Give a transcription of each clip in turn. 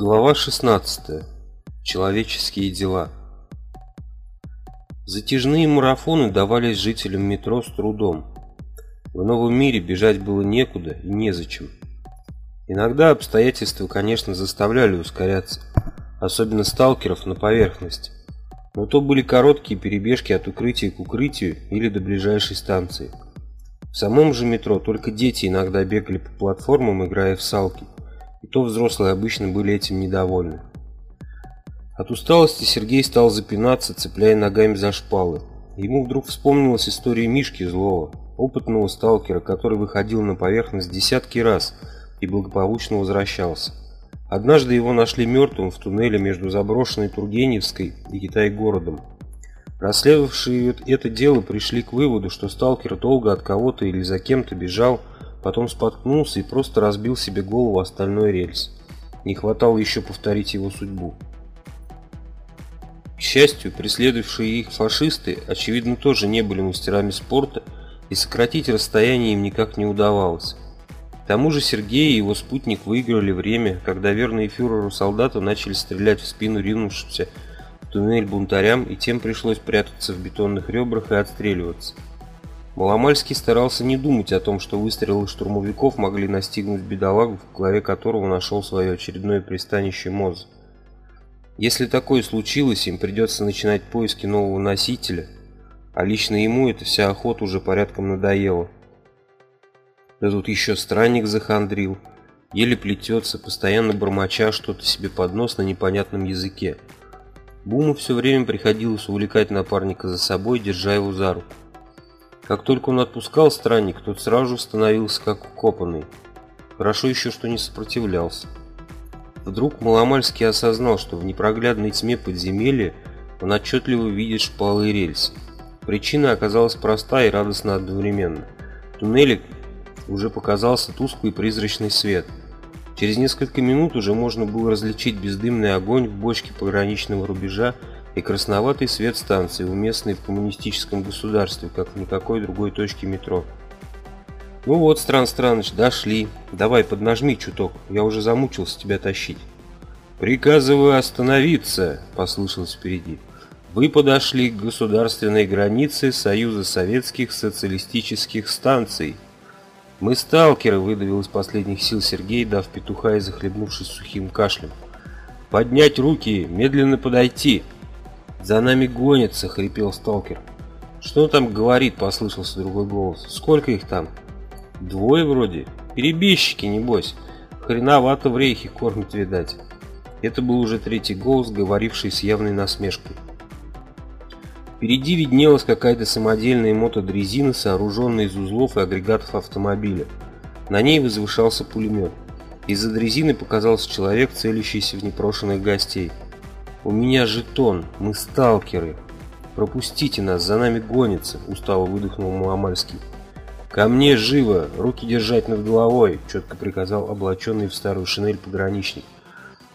Глава 16. Человеческие дела. Затяжные марафоны давались жителям метро с трудом. В новом мире бежать было некуда и незачем. Иногда обстоятельства, конечно, заставляли ускоряться, особенно сталкеров на поверхности. Но то были короткие перебежки от укрытия к укрытию или до ближайшей станции. В самом же метро только дети иногда бегали по платформам, играя в салки – то взрослые обычно были этим недовольны. От усталости Сергей стал запинаться, цепляя ногами за шпалы. Ему вдруг вспомнилась история Мишки Злого, опытного сталкера, который выходил на поверхность десятки раз и благополучно возвращался. Однажды его нашли мертвым в туннеле между заброшенной Тургеневской и Китай-городом. Расследовавшие это дело пришли к выводу, что сталкер долго от кого-то или за кем-то бежал, потом споткнулся и просто разбил себе голову остальной рельс. Не хватало еще повторить его судьбу. К счастью, преследовавшие их фашисты, очевидно, тоже не были мастерами спорта, и сократить расстояние им никак не удавалось. К тому же Сергей и его спутник выиграли время, когда верные фюреру солдаты начали стрелять в спину ринувшимся в туннель бунтарям, и тем пришлось прятаться в бетонных ребрах и отстреливаться. Маломальский старался не думать о том, что выстрелы штурмовиков могли настигнуть бедолагу, в голове которого нашел свое очередное пристанище МОЗ. Если такое случилось, им придется начинать поиски нового носителя, а лично ему эта вся охота уже порядком надоела. Да тут еще странник захандрил, еле плетется, постоянно бормоча что-то себе под нос на непонятном языке. Буму все время приходилось увлекать напарника за собой, держа его за руку. Как только он отпускал странник, тот сразу становился как укопанный. Хорошо еще, что не сопротивлялся. Вдруг Маломальский осознал, что в непроглядной тьме подземелья он отчетливо видит шпалы и рельсы. Причина оказалась проста и радостна одновременно. В уже показался тусклый призрачный свет. Через несколько минут уже можно было различить бездымный огонь в бочке пограничного рубежа и красноватый свет станции, уместный в коммунистическом государстве, как в никакой другой точке метро. Ну вот, Стран Страныч, дошли. Давай, поднажми чуток, я уже замучился тебя тащить. Приказываю остановиться, послышалось впереди. Вы подошли к государственной границе Союза Советских Социалистических Станций. Мы сталкеры, выдавил из последних сил Сергей, дав петуха и захлебнувшись сухим кашлем. Поднять руки, медленно подойти. «За нами гонятся!» — хрипел сталкер. «Что там говорит?» — послышался другой голос. «Сколько их там?» «Двое вроде. Перебежчики, небось. Хреновато в рейхе кормят, видать». Это был уже третий голос, говоривший с явной насмешкой. Впереди виднелась какая-то самодельная мотодрезина, сооруженная из узлов и агрегатов автомобиля. На ней возвышался пулемет. Из-за дрезины показался человек, целящийся в непрошенных гостей. «У меня жетон, мы сталкеры. Пропустите нас, за нами гонится», — устало выдохнул Маломальский. «Ко мне живо, руки держать над головой», — четко приказал облаченный в старую шинель пограничник.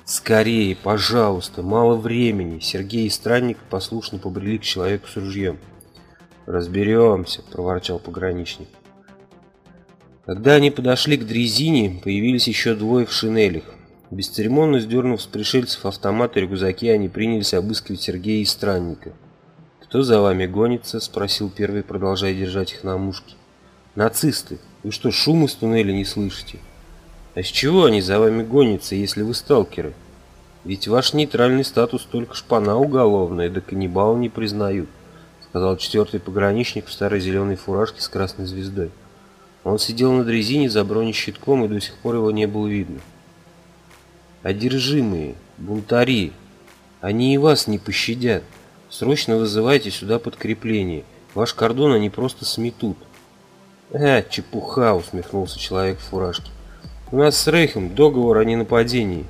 «Скорее, пожалуйста, мало времени!» Сергей и странник послушно побрели к человеку с ружьем. «Разберемся», — проворчал пограничник. Когда они подошли к дрезине, появились еще двое в шинелях. Бесцеремонно сдернув с пришельцев автоматы и рюкзаки, они принялись обыскивать Сергея и странника. «Кто за вами гонится?» – спросил первый, продолжая держать их на мушке. «Нацисты! Вы что, шум из туннеля не слышите?» «А с чего они за вами гонятся, если вы сталкеры? Ведь ваш нейтральный статус только шпана уголовная, да каннибал не признают», – сказал четвертый пограничник в старой зеленой фуражке с красной звездой. Он сидел на дрезине за бронещитком, и до сих пор его не было видно одержимые, бунтари. Они и вас не пощадят. Срочно вызывайте сюда подкрепление. Ваш кордон они просто сметут. «А, чепуха!» — усмехнулся человек в фуражке. «У нас с Рейхом договор о ненападении».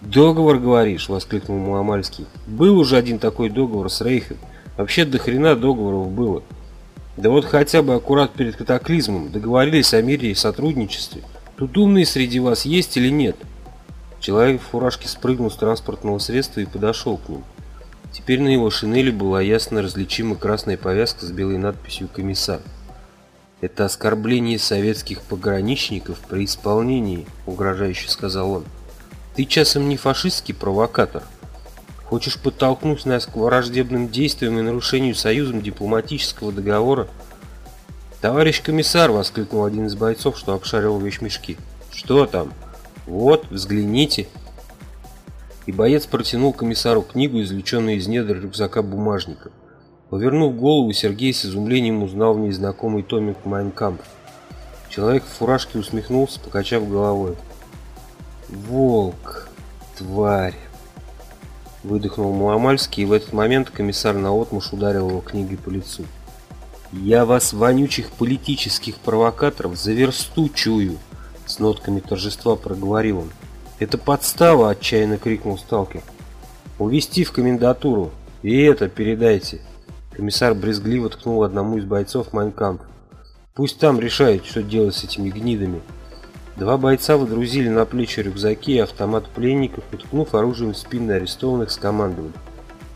«Договор, говоришь?» — воскликнул Маломальский. «Был уже один такой договор с Рейхом. Вообще до хрена договоров было. Да вот хотя бы аккурат перед катаклизмом договорились о мире и сотрудничестве. Тут умные среди вас есть или нет?» Человек в фуражке спрыгнул с транспортного средства и подошел к ним. Теперь на его шинели была ясно различима красная повязка с белой надписью «Комиссар». «Это оскорбление советских пограничников при исполнении», — угрожающе сказал он. Ты часом не фашистский провокатор? Хочешь подтолкнуть нас к враждебным действиям и нарушению союзом дипломатического договора? «Товарищ комиссар!» — воскликнул один из бойцов, что обшарил вещмешки. «Что там?» «Вот, взгляните!» И боец протянул комиссару книгу, извлеченную из недр рюкзака бумажника. Повернув голову, Сергей с изумлением узнал в ней знакомый томик «Майнкамп». Человек в фуражке усмехнулся, покачав головой. «Волк! Тварь!» Выдохнул Маломальский, и в этот момент комиссар наотмашь ударил его книгой по лицу. «Я вас, вонючих политических провокаторов, за версту чую!» С нотками торжества проговорил он. «Это подстава!» – отчаянно крикнул сталкер. «Увести в комендатуру! И это передайте!» Комиссар брезгливо ткнул одному из бойцов Майнкамп. «Пусть там решают, что делать с этими гнидами!» Два бойца выдрузили на плечи рюкзаки и автомат пленников, уткнув оружием в спины арестованных, скомандовали.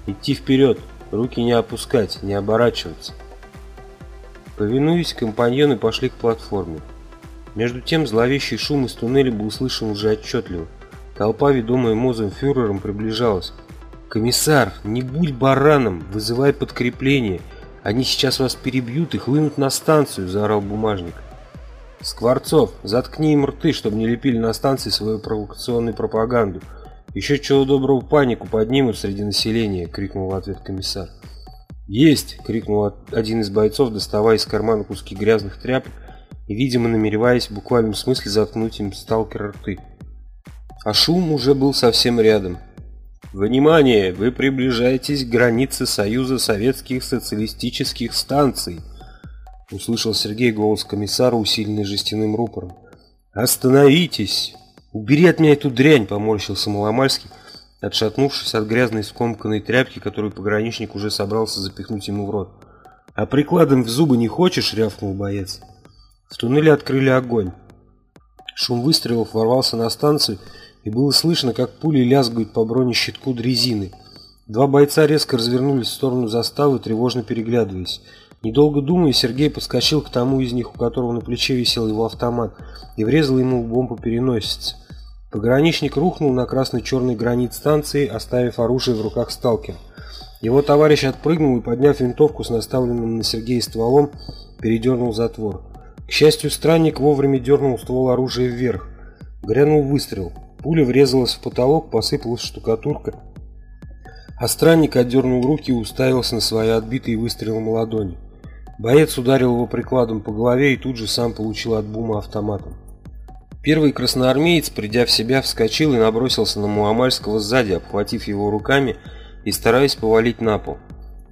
«Идти вперед! Руки не опускать, не оборачиваться!» Повинуясь, компаньоны пошли к платформе. Между тем зловещий шум из туннеля был слышен уже отчетливо. Толпа, ведомая Мозом фюрером, приближалась. «Комиссар, не будь бараном, вызывай подкрепление. Они сейчас вас перебьют и хлынут на станцию», – заорал бумажник. «Скворцов, заткни им рты, чтобы не лепили на станции свою провокационную пропаганду. Еще чего доброго панику поднимут среди населения», – крикнул в ответ комиссар. «Есть!» — крикнул один из бойцов, доставая из кармана куски грязных тряпок видимо, намереваясь в буквальном смысле заткнуть им сталкера рты. А шум уже был совсем рядом. «Внимание! Вы приближаетесь к границе Союза Советских Социалистических Станций!» Услышал Сергей голос комиссара, усиленный жестяным рупором. «Остановитесь! Убери от меня эту дрянь!» — поморщился Маломальский, отшатнувшись от грязной скомканной тряпки, которую пограничник уже собрался запихнуть ему в рот. «А прикладом в зубы не хочешь?» — рявкнул боец. В туннеле открыли огонь. Шум выстрелов ворвался на станцию, и было слышно, как пули лязгают по бронещитку дрезины. Два бойца резко развернулись в сторону заставы, тревожно переглядываясь. Недолго думая, Сергей подскочил к тому из них, у которого на плече висел его автомат, и врезал ему в бомбу переносицы. Пограничник рухнул на красно-черный гранит станции, оставив оружие в руках сталкера. Его товарищ отпрыгнул и, подняв винтовку с наставленным на Сергея стволом, передернул затвор. К счастью, странник вовремя дернул ствол оружия вверх. Грянул выстрел. Пуля врезалась в потолок, посыпалась штукатурка. А странник отдернул руки и уставился на свои отбитые выстрелом ладони. Боец ударил его прикладом по голове и тут же сам получил от бума автоматом. Первый красноармеец, придя в себя, вскочил и набросился на Муамальского сзади, обхватив его руками и стараясь повалить на пол.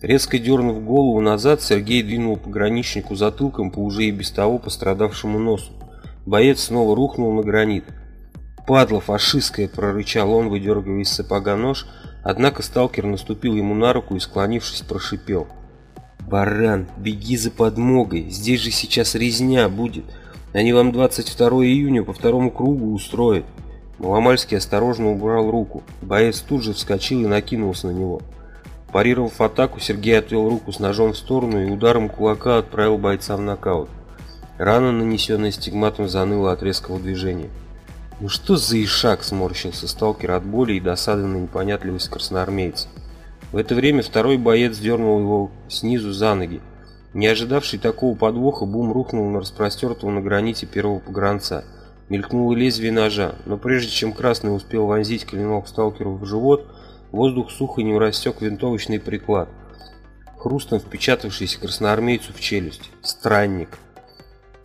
Резко дернув голову назад, Сергей двинул пограничнику затылком по уже и без того пострадавшему носу. Боец снова рухнул на гранит. «Падла фашистская!» – прорычал он, выдергивая из сапога нож, однако сталкер наступил ему на руку и, склонившись, прошипел. «Баран, беги за подмогой, здесь же сейчас резня будет!» Они вам 22 июня по второму кругу устроят. Маломальский осторожно убрал руку. Боец тут же вскочил и накинулся на него. Парировав атаку, Сергей отвел руку с ножом в сторону и ударом кулака отправил бойца в нокаут. Рана, нанесенная стигматом, заныла от резкого движения. «Ну что за ишак?» – сморщился сталкер от боли и досады на непонятливость красноармейца. В это время второй боец дернул его снизу за ноги. Не ожидавший такого подвоха, Бум рухнул на распростертого на граните первого погранца. Мелькнуло лезвие ножа, но прежде чем Красный успел вонзить клинок сталкеру в живот, воздух сухо не рассек винтовочный приклад, хрустом впечатавшийся красноармейцу в челюсть. Странник.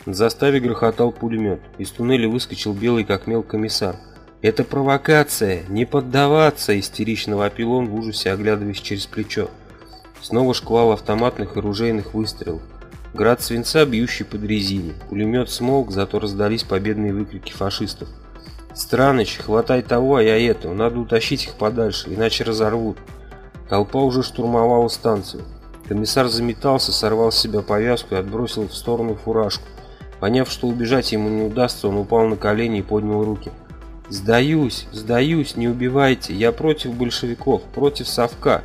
На заставе грохотал пулемет. Из туннеля выскочил белый как мел комиссар. «Это провокация! Не поддаваться!» – истерично вопил он в ужасе, оглядываясь через плечо. Снова шквал автоматных и ружейных выстрелов. Град свинца, бьющий под резине. Пулемет смолк, зато раздались победные выкрики фашистов. «Страныч, хватай того, а я этого. Надо утащить их подальше, иначе разорвут». Толпа уже штурмовала станцию. Комиссар заметался, сорвал с себя повязку и отбросил в сторону фуражку. Поняв, что убежать ему не удастся, он упал на колени и поднял руки. «Сдаюсь, сдаюсь, не убивайте. Я против большевиков, против совка.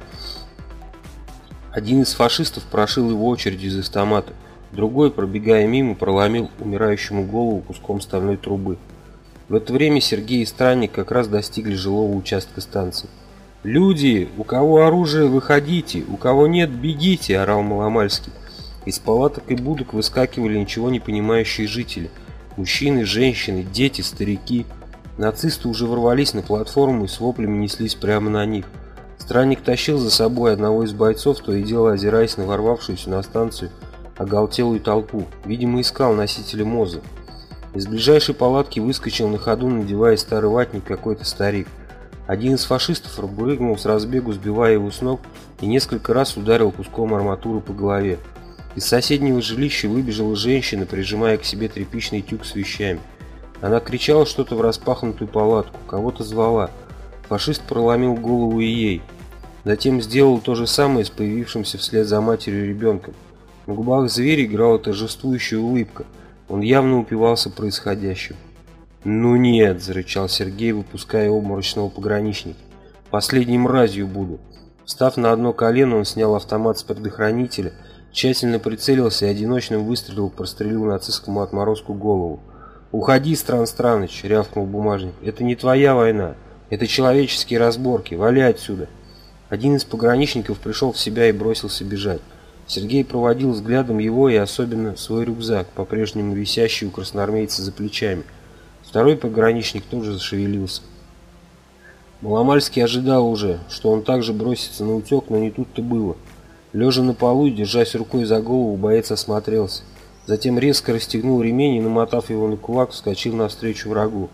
Один из фашистов прошил его очередью из автомата, другой, пробегая мимо, проломил умирающему голову куском стальной трубы. В это время Сергей и Странник как раз достигли жилого участка станции. «Люди, у кого оружие, выходите, у кого нет, бегите!» – орал Маломальский. Из палаток и будок выскакивали ничего не понимающие жители. Мужчины, женщины, дети, старики. Нацисты уже ворвались на платформу и с воплями неслись прямо на них. Странник тащил за собой одного из бойцов, то и дело озираясь на ворвавшуюся на станцию оголтелую толпу. Видимо, искал носителя МОЗа. Из ближайшей палатки выскочил на ходу, надевая старый ватник какой-то старик. Один из фашистов прыгнул с разбегу, сбивая его с ног, и несколько раз ударил куском арматуры по голове. Из соседнего жилища выбежала женщина, прижимая к себе тряпичный тюк с вещами. Она кричала что-то в распахнутую палатку, кого-то звала. Фашист проломил голову и ей. Затем сделал то же самое с появившимся вслед за матерью ребенком. На губах зверя играла торжествующая улыбка – он явно упивался происходящим. «Ну нет!» – зарычал Сергей, выпуская обморочного пограничника. «Последней мразью буду!» Встав на одно колено, он снял автомат с предохранителя, тщательно прицелился и одиночным выстрелом прострелил нацистскому отморозку голову. «Уходи, Стран Страныч!» – рявкнул бумажник. «Это не твоя война. Это человеческие разборки. Вали отсюда!» Один из пограничников пришел в себя и бросился бежать. Сергей проводил взглядом его и особенно свой рюкзак, по-прежнему висящий у красноармейца за плечами. Второй пограничник тоже зашевелился. Маломальский ожидал уже, что он также бросится на утек, но не тут-то было. Лежа на полу, держась рукой за голову, боец осмотрелся. Затем резко расстегнул ремень и, намотав его на кулак, вскочил навстречу врагу.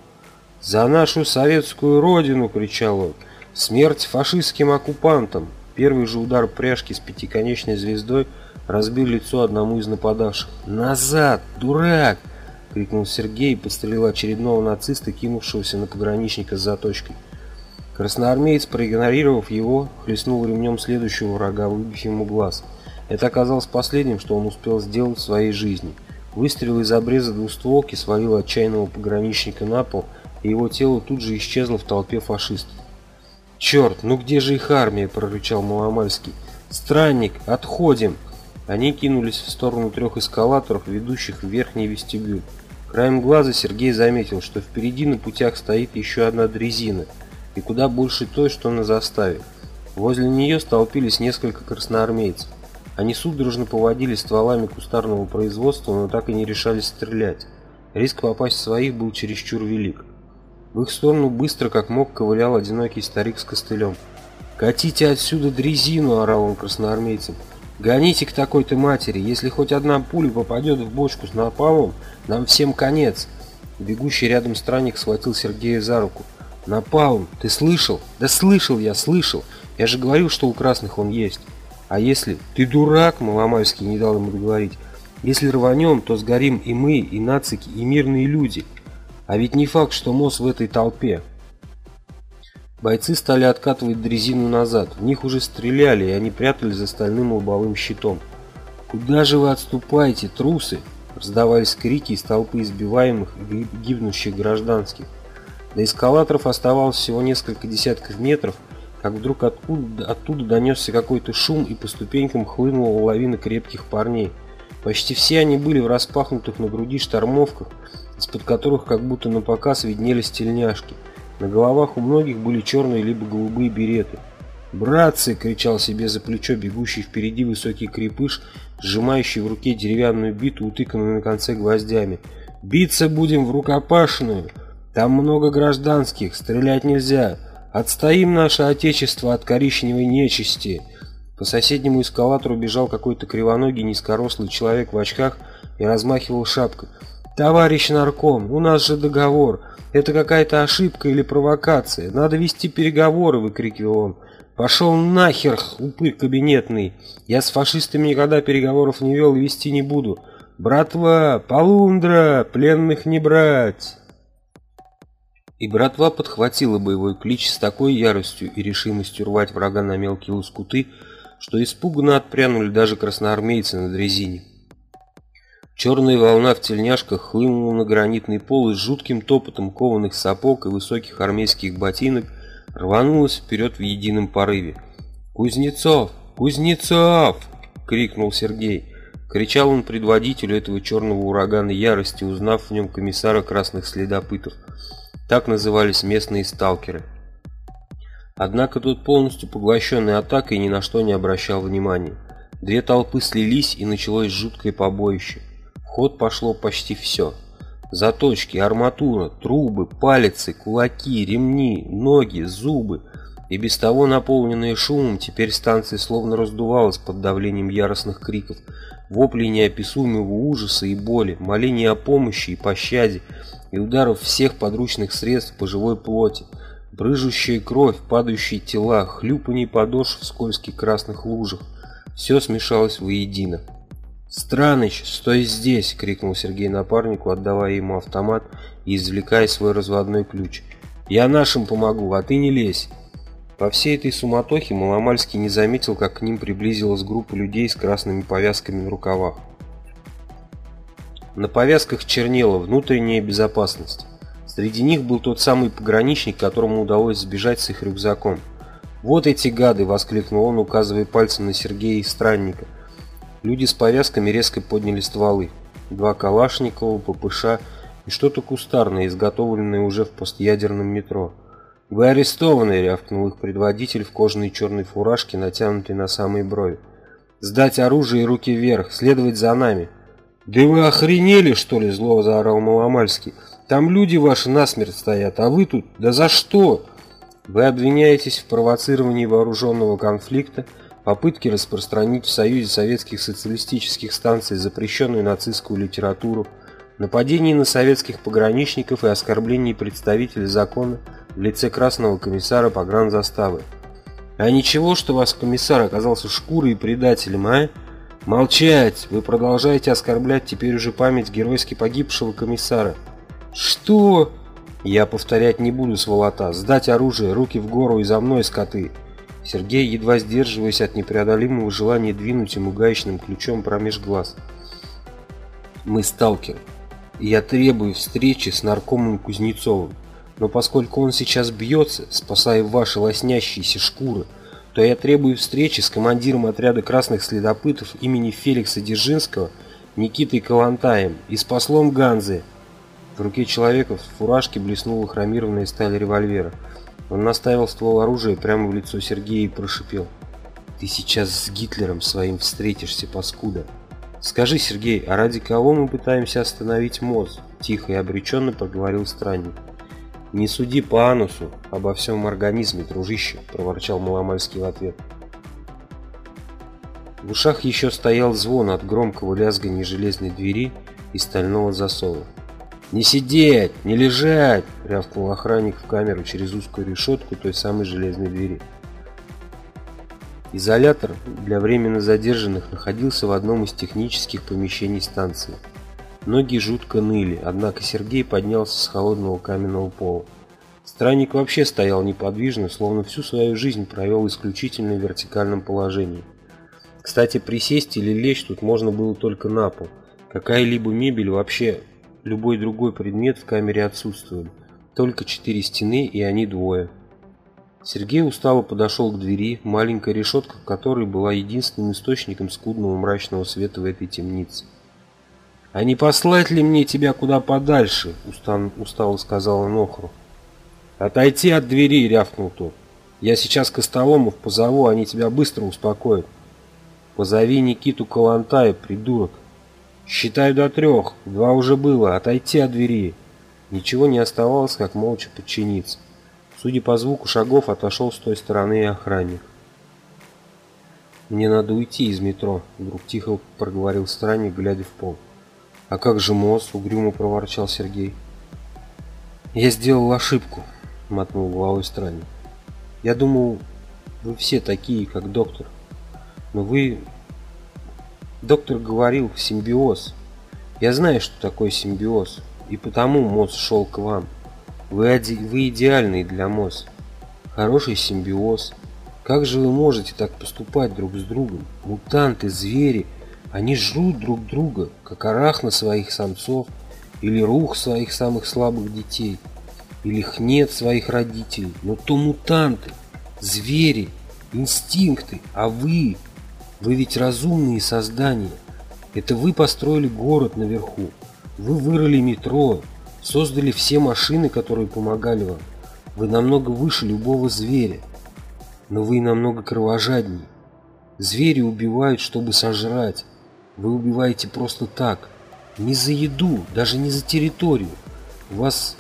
«За нашу советскую родину!» — кричал он. «Смерть фашистским оккупантам!» Первый же удар пряжки с пятиконечной звездой разбил лицо одному из нападавших. «Назад, дурак!» — крикнул Сергей и подстрелил очередного нациста, кинувшегося на пограничника с заточкой. Красноармеец, проигнорировав его, хлестнул ремнем следующего врага, выбив ему глаз. Это оказалось последним, что он успел сделать в своей жизни. Выстрел из обреза двустволки свалил отчаянного пограничника на пол, и его тело тут же исчезло в толпе фашистов. «Черт, ну где же их армия?» – прорычал Маломальский. «Странник, отходим!» Они кинулись в сторону трех эскалаторов, ведущих в верхний вестибюль. Краем глаза Сергей заметил, что впереди на путях стоит еще одна дрезина, и куда больше той, что на заставе. Возле нее столпились несколько красноармейцев. Они судорожно поводили стволами кустарного производства, но так и не решались стрелять. Риск попасть в своих был чересчур велик. В их сторону быстро, как мог, ковылял одинокий старик с костылем. «Катите отсюда дрезину!» – орал он красноармейцам. «Гоните к такой-то матери! Если хоть одна пуля попадет в бочку с напалмом, нам всем конец!» Бегущий рядом странник схватил Сергея за руку. «Напалм! Ты слышал?» «Да слышал я, слышал! Я же говорил, что у красных он есть!» «А если...» «Ты дурак!» – Маломальский не дал ему договорить. «Если рванем, то сгорим и мы, и нацики, и мирные люди!» А ведь не факт, что Мосс в этой толпе. Бойцы стали откатывать дрезину назад. В них уже стреляли, и они прятались за стальным лобовым щитом. «Куда же вы отступаете, трусы?» Раздавались крики из толпы избиваемых и гибнущих гражданских. До эскалаторов оставалось всего несколько десятков метров, как вдруг откуда, оттуда донесся какой-то шум и по ступенькам хлынула лавина крепких парней. Почти все они были в распахнутых на груди штормовках, из-под которых как будто на показ виднелись тельняшки. На головах у многих были черные либо голубые береты. «Братцы!» — кричал себе за плечо бегущий впереди высокий крепыш, сжимающий в руке деревянную биту, утыканную на конце гвоздями. «Биться будем в рукопашную! Там много гражданских, стрелять нельзя! Отстоим наше отечество от коричневой нечисти!» По соседнему эскалатору бежал какой-то кривоногий низкорослый человек в очках и размахивал шапкой. «Товарищ нарком, у нас же договор. Это какая-то ошибка или провокация. Надо вести переговоры», — выкрикивал он. «Пошел нахер, упырь кабинетный. Я с фашистами никогда переговоров не вел и вести не буду. Братва, полундра, пленных не брать!» И братва подхватила боевой клич с такой яростью и решимостью рвать врага на мелкие лоскуты, что испуганно отпрянули даже красноармейцы на дрезине. Черная волна в тельняшках хлынула на гранитный пол и с жутким топотом кованых сапог и высоких армейских ботинок рванулась вперед в едином порыве. «Кузнецов! Кузнецов!» — крикнул Сергей. Кричал он предводителю этого черного урагана ярости, узнав в нем комиссара красных следопытов. Так назывались местные сталкеры. Однако тот полностью поглощенный атакой ни на что не обращал внимания. Две толпы слились и началось жуткое побоище. Ход пошло почти все. Заточки, арматура, трубы, палицы, кулаки, ремни, ноги, зубы. И без того наполненные шумом, теперь станция словно раздувалась под давлением яростных криков, воплей неописуемого ужаса и боли, молений о помощи и пощаде, и ударов всех подручных средств по живой плоти, брыжущая кровь, падающие тела, хлюпанье подошв в скользких красных лужах. Все смешалось воедино. «Страныч, стой здесь!» — крикнул Сергей напарнику, отдавая ему автомат и извлекая свой разводной ключ. «Я нашим помогу, а ты не лезь!» По всей этой суматохе Маломальский не заметил, как к ним приблизилась группа людей с красными повязками на рукавах. На повязках чернела внутренняя безопасность. Среди них был тот самый пограничник, которому удалось сбежать с их рюкзаком. «Вот эти гады!» — воскликнул он, указывая пальцем на Сергея и Странника — Люди с повязками резко подняли стволы. Два Калашникова, ППШ и что-то кустарное, изготовленное уже в постъядерном метро. «Вы арестованы!» — рявкнул их предводитель в кожаной черной фуражке, натянутой на самые брови. «Сдать оружие и руки вверх, следовать за нами!» «Да вы охренели, что ли?» — зло заорал Маломальский. «Там люди ваши насмерть стоят, а вы тут... Да за что?» «Вы обвиняетесь в провоцировании вооруженного конфликта, попытки распространить в Союзе советских социалистических станций запрещенную нацистскую литературу, нападении на советских пограничников и оскорблении представителей закона в лице красного комиссара погранзаставы. А ничего, что ваш комиссар оказался шкурой и предателем, а? Молчать! Вы продолжаете оскорблять теперь уже память геройски погибшего комиссара. Что? Я повторять не буду, сволота. Сдать оружие, руки в гору и за мной, скоты. Сергей, едва сдерживаясь от непреодолимого желания двинуть ему гаечным ключом промеж глаз. «Мы сталкеры, и я требую встречи с наркомом Кузнецовым, но поскольку он сейчас бьется, спасая ваши лоснящиеся шкуры, то я требую встречи с командиром отряда красных следопытов имени Феликса Дзержинского Никитой Калантаем и с послом Ганзы». В руке человека в фуражке блеснула хромированная сталь револьвера – он наставил ствол оружия прямо в лицо Сергея и прошипел. «Ты сейчас с Гитлером своим встретишься, паскуда!» «Скажи, Сергей, а ради кого мы пытаемся остановить МОЗ?» Тихо и обреченно проговорил странник. «Не суди по анусу обо всем организме, дружище», – проворчал Маломальский в ответ. В ушах еще стоял звон от громкого лязгания железной двери и стального засова. «Не сидеть! Не лежать!» — рявкнул охранник в камеру через узкую решетку той самой железной двери. Изолятор для временно задержанных находился в одном из технических помещений станции. Ноги жутко ныли, однако Сергей поднялся с холодного каменного пола. Странник вообще стоял неподвижно, словно всю свою жизнь провел исключительно в вертикальном положении. Кстати, присесть или лечь тут можно было только на пол. Какая-либо мебель вообще Любой другой предмет в камере отсутствовал. Только четыре стены, и они двое. Сергей устало подошел к двери, маленькая решетка которой была единственным источником скудного мрачного света в этой темнице. «А не послать ли мне тебя куда подальше?» – устан, устало сказала Нохру. «Отойти от двери!» – рявкнул тот. «Я сейчас Костоломов позову, они тебя быстро успокоят». «Позови Никиту Калантая, придурок!» «Считаю до трех. Два уже было. Отойти от двери». Ничего не оставалось, как молча подчиниться. Судя по звуку шагов, отошел с той стороны и охранник. «Мне надо уйти из метро», — вдруг тихо проговорил странник, глядя в пол. «А как же мост?» — угрюмо проворчал Сергей. «Я сделал ошибку», — мотнул головой странник. «Я думал, вы все такие, как доктор. Но вы Доктор говорил симбиоз. Я знаю, что такое симбиоз, и потому МОЗ шел к вам. Вы, оди... вы идеальный для МОЗ. Хороший симбиоз. Как же вы можете так поступать друг с другом? Мутанты, звери, они жрут друг друга, как арахна своих самцов, или рух своих самых слабых детей, или хнет своих родителей. Но то мутанты, звери, инстинкты, а вы вы ведь разумные создания. Это вы построили город наверху. Вы вырыли метро, создали все машины, которые помогали вам. Вы намного выше любого зверя, но вы намного кровожаднее. Звери убивают, чтобы сожрать. Вы убиваете просто так. Не за еду, даже не за территорию. У вас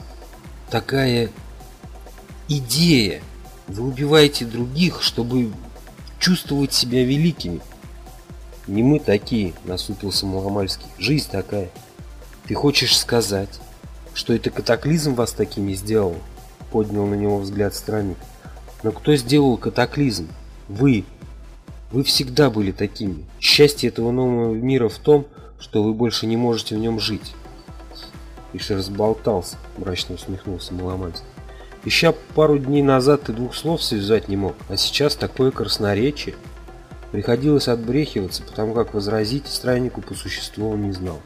такая идея. Вы убиваете других, чтобы чувствовать себя великими. Не мы такие, насупился Маломальский. Жизнь такая. Ты хочешь сказать, что это катаклизм вас такими сделал? Поднял на него взгляд странник. Но кто сделал катаклизм? Вы. Вы всегда были такими. Счастье этого нового мира в том, что вы больше не можете в нем жить. Ишь разболтался, мрачно усмехнулся Маломальский. Еще пару дней назад ты двух слов связать не мог, а сейчас такое красноречие. Приходилось отбрехиваться, потому как возразить страннику по существу он не знал.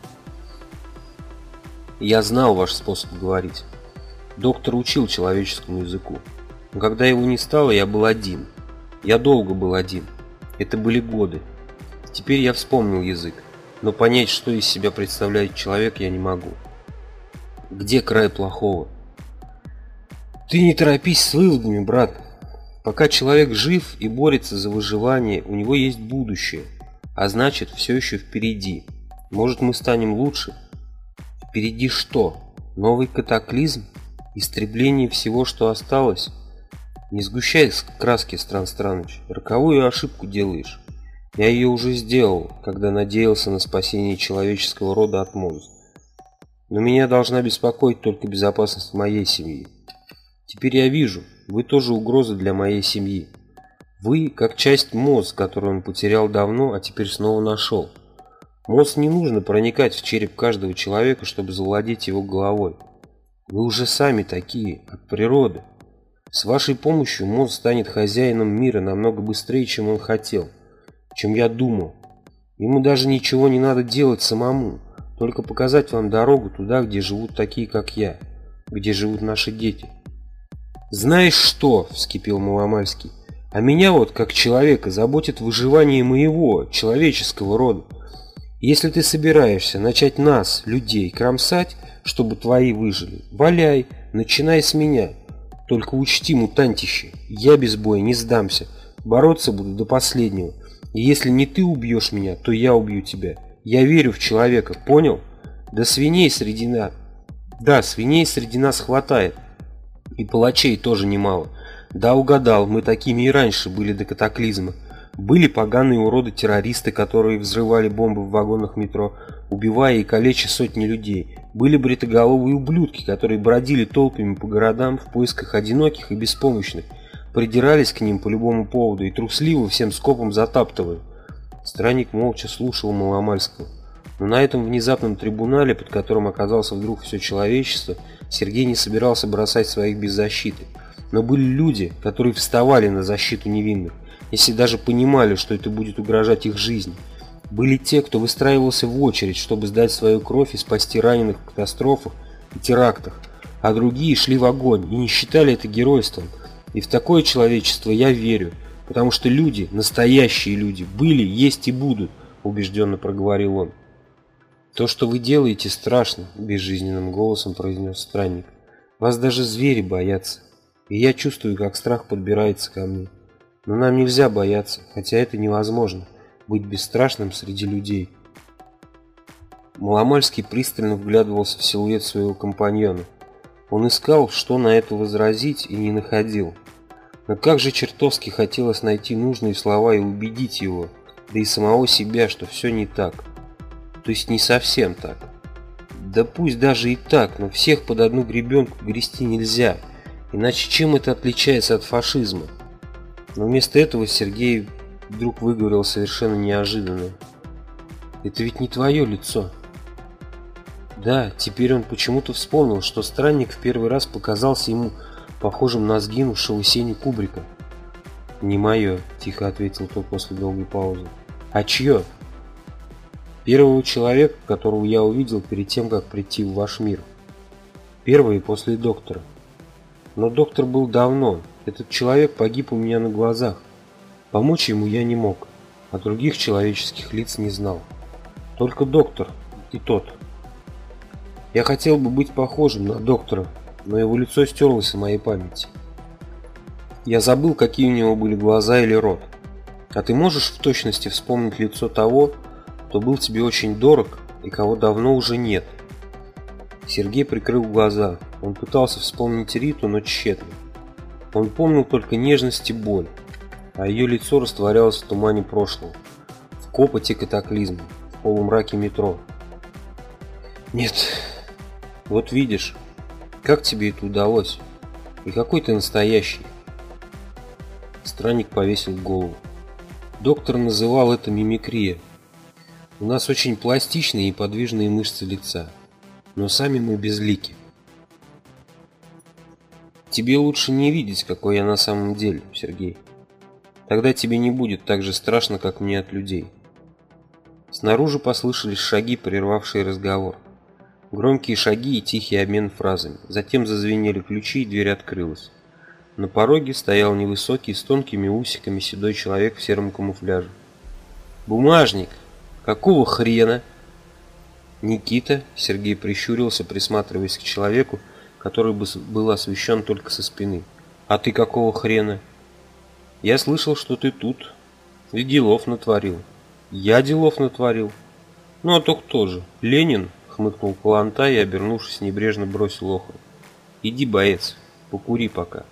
Я знал ваш способ говорить. Доктор учил человеческому языку. Но когда его не стало, я был один. Я долго был один. Это были годы. Теперь я вспомнил язык, но понять, что из себя представляет человек, я не могу. Где край плохого? Ты не торопись с выводами, брат. Пока человек жив и борется за выживание, у него есть будущее, а значит, все еще впереди. Может, мы станем лучше? Впереди что? Новый катаклизм? Истребление всего, что осталось? Не сгущай краски, Стран Страныч. Роковую ошибку делаешь. Я ее уже сделал, когда надеялся на спасение человеческого рода от монстра. Но меня должна беспокоить только безопасность моей семьи. Теперь я вижу, вы тоже угроза для моей семьи. Вы как часть МОЗ, которую он потерял давно, а теперь снова нашел. МОЗ не нужно проникать в череп каждого человека, чтобы завладеть его головой. Вы уже сами такие, от природы. С вашей помощью Моз станет хозяином мира намного быстрее, чем он хотел, чем я думал. Ему даже ничего не надо делать самому, только показать вам дорогу туда, где живут такие, как я, где живут наши дети. «Знаешь что?» – вскипел Маломальский. «А меня вот, как человека, заботит выживание моего, человеческого рода. Если ты собираешься начать нас, людей, кромсать, чтобы твои выжили, валяй, начинай с меня». Только учти, мутантище, я без боя не сдамся. Бороться буду до последнего. И если не ты убьешь меня, то я убью тебя. Я верю в человека, понял? Да свиней среди нас... Да, свиней среди нас хватает. И палачей тоже немало. Да, угадал, мы такими и раньше были до катаклизма. Были поганые уроды-террористы, которые взрывали бомбы в вагонах метро, убивая и калеча сотни людей. Были бритоголовые ублюдки, которые бродили толпами по городам в поисках одиноких и беспомощных, придирались к ним по любому поводу и трусливо всем скопом затаптывали. Странник молча слушал Маломальского. Но на этом внезапном трибунале, под которым оказался вдруг все человечество, Сергей не собирался бросать своих без защиты. Но были люди, которые вставали на защиту невинных если даже понимали, что это будет угрожать их жизни. Были те, кто выстраивался в очередь, чтобы сдать свою кровь и спасти раненых в катастрофах и терактах, а другие шли в огонь и не считали это геройством. И в такое человечество я верю, потому что люди, настоящие люди, были, есть и будут, убежденно проговорил он. То, что вы делаете, страшно, безжизненным голосом произнес странник. Вас даже звери боятся, и я чувствую, как страх подбирается ко мне. Но нам нельзя бояться, хотя это невозможно, быть бесстрашным среди людей. Маломальский пристально вглядывался в силуэт своего компаньона. Он искал, что на это возразить, и не находил. Но как же чертовски хотелось найти нужные слова и убедить его, да и самого себя, что все не так. То есть не совсем так. Да пусть даже и так, но всех под одну гребенку грести нельзя. Иначе чем это отличается от фашизма? Но вместо этого Сергей вдруг выговорил совершенно неожиданно. «Это ведь не твое лицо». Да, теперь он почему-то вспомнил, что странник в первый раз показался ему похожим на сгинувшего Сеню Кубрика. «Не мое», – тихо ответил тот после долгой паузы. «А чье?» «Первого человека, которого я увидел перед тем, как прийти в ваш мир. Первый после доктора. Но доктор был давно, этот человек погиб у меня на глазах. Помочь ему я не мог, а других человеческих лиц не знал. Только доктор и тот. Я хотел бы быть похожим на доктора, но его лицо стерлось из моей памяти. Я забыл, какие у него были глаза или рот. А ты можешь в точности вспомнить лицо того, кто был тебе очень дорог и кого давно уже нет? Сергей прикрыл глаза. Он пытался вспомнить Риту, но тщетно. Он помнил только нежность и боль, а ее лицо растворялось в тумане прошлого, в копоте катаклизма, в полумраке метро. Нет, вот видишь, как тебе это удалось, и какой ты настоящий. Странник повесил голову. Доктор называл это мимикрия. У нас очень пластичные и подвижные мышцы лица, но сами мы безлики. Тебе лучше не видеть, какой я на самом деле, Сергей. Тогда тебе не будет так же страшно, как мне от людей. Снаружи послышались шаги, прервавшие разговор. Громкие шаги и тихий обмен фразами. Затем зазвенели ключи, и дверь открылась. На пороге стоял невысокий, с тонкими усиками седой человек в сером камуфляже. «Бумажник! Какого хрена?» «Никита», — Сергей прищурился, присматриваясь к человеку, который был освещен только со спины. «А ты какого хрена?» «Я слышал, что ты тут. И делов натворил». «Я делов натворил?» «Ну а то кто же? Ленин?» — хмыкнул Каланта и, обернувшись, небрежно бросил охру. «Иди, боец, покури пока».